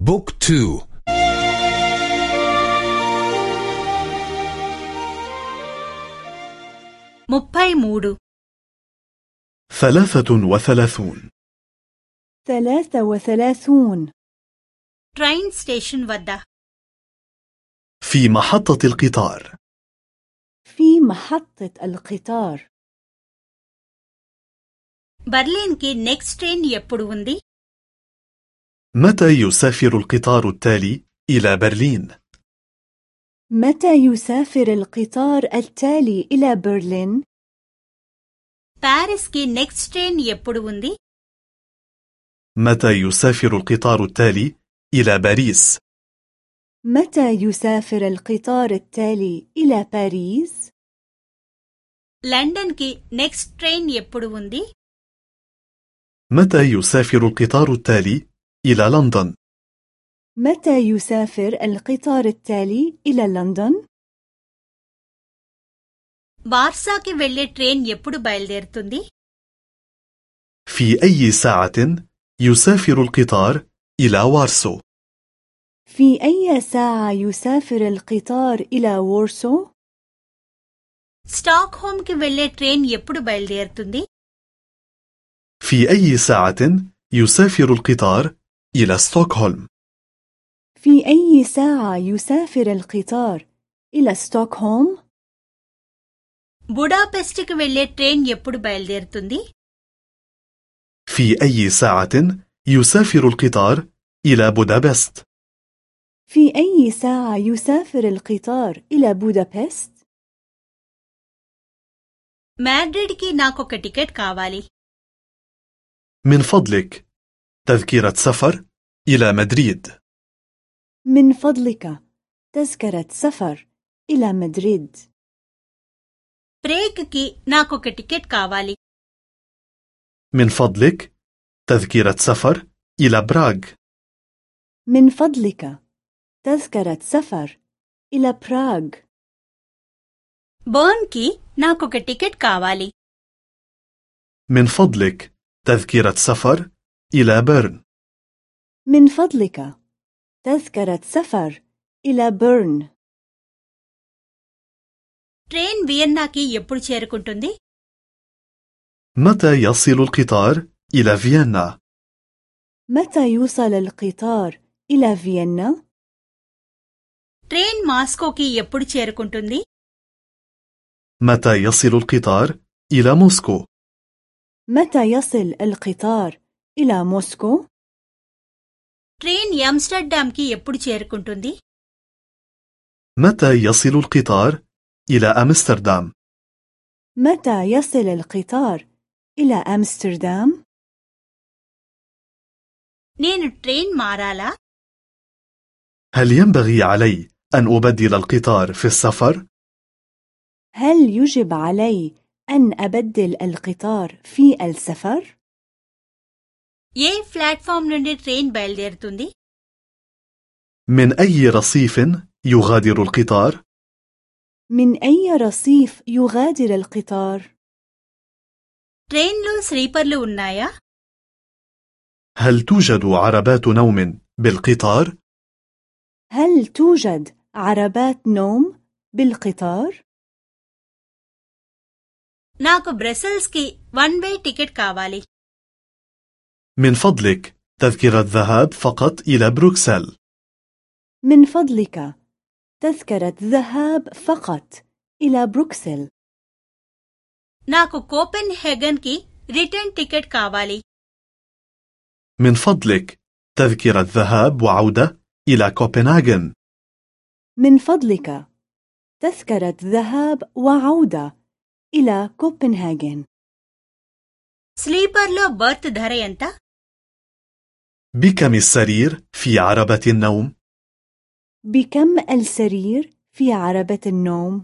book two. ముప్పై మూడు ثلاثة وثلاثون. ثلاثة وثلاثون. train station వద్ద في محطة القطار. في محطة القطار. బెర్లిన్ కి next train ఎప్పుడు ఉంది متى يسافر القطار التالي إلى برلين؟ متى يسافر القطار التالي إلى برلين؟ ప్యారిస్ కి నెక్స్ట్ ట్రైన్ ఎప్పుడు ఉంది متى يسافر القطار التالي إلى باريس؟ متى يسافر القطار التالي إلى باريس؟ లండన్ కి నెక్స్ట్ ట్రైన్ ఎప్పుడు ఉంది متى يسافر القطار التالي إلى لندن؟ متى يسافر القطار التالي إلى لندن؟ వార్సాకి వెళ్లే ట్రైన్ ఎప్పుడు బయలుదేరుతుంది في أي ساعة يسافر القطار إلى وارسو؟ في أي ساعة يسافر القطار إلى وورسو؟ స్టాక్ హోమ్ కి వెళ్లే ట్రైన్ ఎప్పుడు బయలుదేరుతుంది في أي ساعة يسافر القطار إلى ستوكهولم؟ في أي ساعة يسافر القطار إلى ستوكهولم؟ బుడాపెస్ట్ కి వెళ్లే ట్రైన్ ఎప్పుడు బయలుదేరుతుంది في أي ساعة يسافر القطار إلى بودابست؟ في أي ساعة يسافر القطار إلى بودابست؟ మాడ్రిడ్ కి నాకొక టికెట్ కావాలి من فضلك تذكرة سفر إلى مدريد من فضلك تذكرة سفر إلى مدريد ప్రేగ్ కి నాకొక టికెట్ కావాలి من فضلك تذكرة سفر إلى براغ من فضلك تذكرة سفر إلى براغ బర్న్ కి నాకొక టికెట్ కావాలి من فضلك تذكرة سفر إلى بيرن من فضلك تذكرة سفر إلى بيرن ట్రైన్ వియన్నాకి ఎప్పుడు చేరుకుంటుంది متى يصل القطار إلى فيينا؟ متى يوصل القطار إلى فيينا؟ ట్రైన్ మాస్కోకి ఎప్పుడు చేరుకుంటుంది متى يصل القطار إلى موسكو؟ متى يصل القطار إلى موسكو؟ ట్రైన్ యాంస్టర్డామ్కి ఎప్పుడు చేరుకుంటుంది متى يصل القطار إلى أمستردام؟ متى يصل القطار إلى أمستردام؟ నేను ట్రైన్ మారాలా هل ينبغي علي أن أبدل القطار في السفر؟ هل يجب علي أن أبدل القطار في السفر؟ ఏ ప్లాట్ఫామ్ నుండి ట్రైన్ బయలుదేరుతుంది من أي رصيف يغادر القطار؟ من أي رصيف يغادر القطار؟ ట్రైన్లో స్లీపర్లు ఉన్నాయా هل توجد عربات نوم بالقطار؟ هل توجد عربات نوم بالقطار؟ నాకు బ్రసెల్స్కి వన్ వే టికెట్ కావాలి من فضلك تذكرة ذهاب فقط إلى بروكسل من فضلك تذكرة ذهاب فقط إلى بروكسل నాకు కోపెన్ హెగన్కి రిటర్న్ టికెట్ కావాలి من فضلك تذكرة ذهاب وعودة إلى كوبنهاغن من فضلك تذكرة ذهاب وعودة إلى كوبنهاغن స్లీపర్లో బర్త్ ధర ఎంత بكم السرير في عربة النوم؟ بكم السرير في عربة النوم؟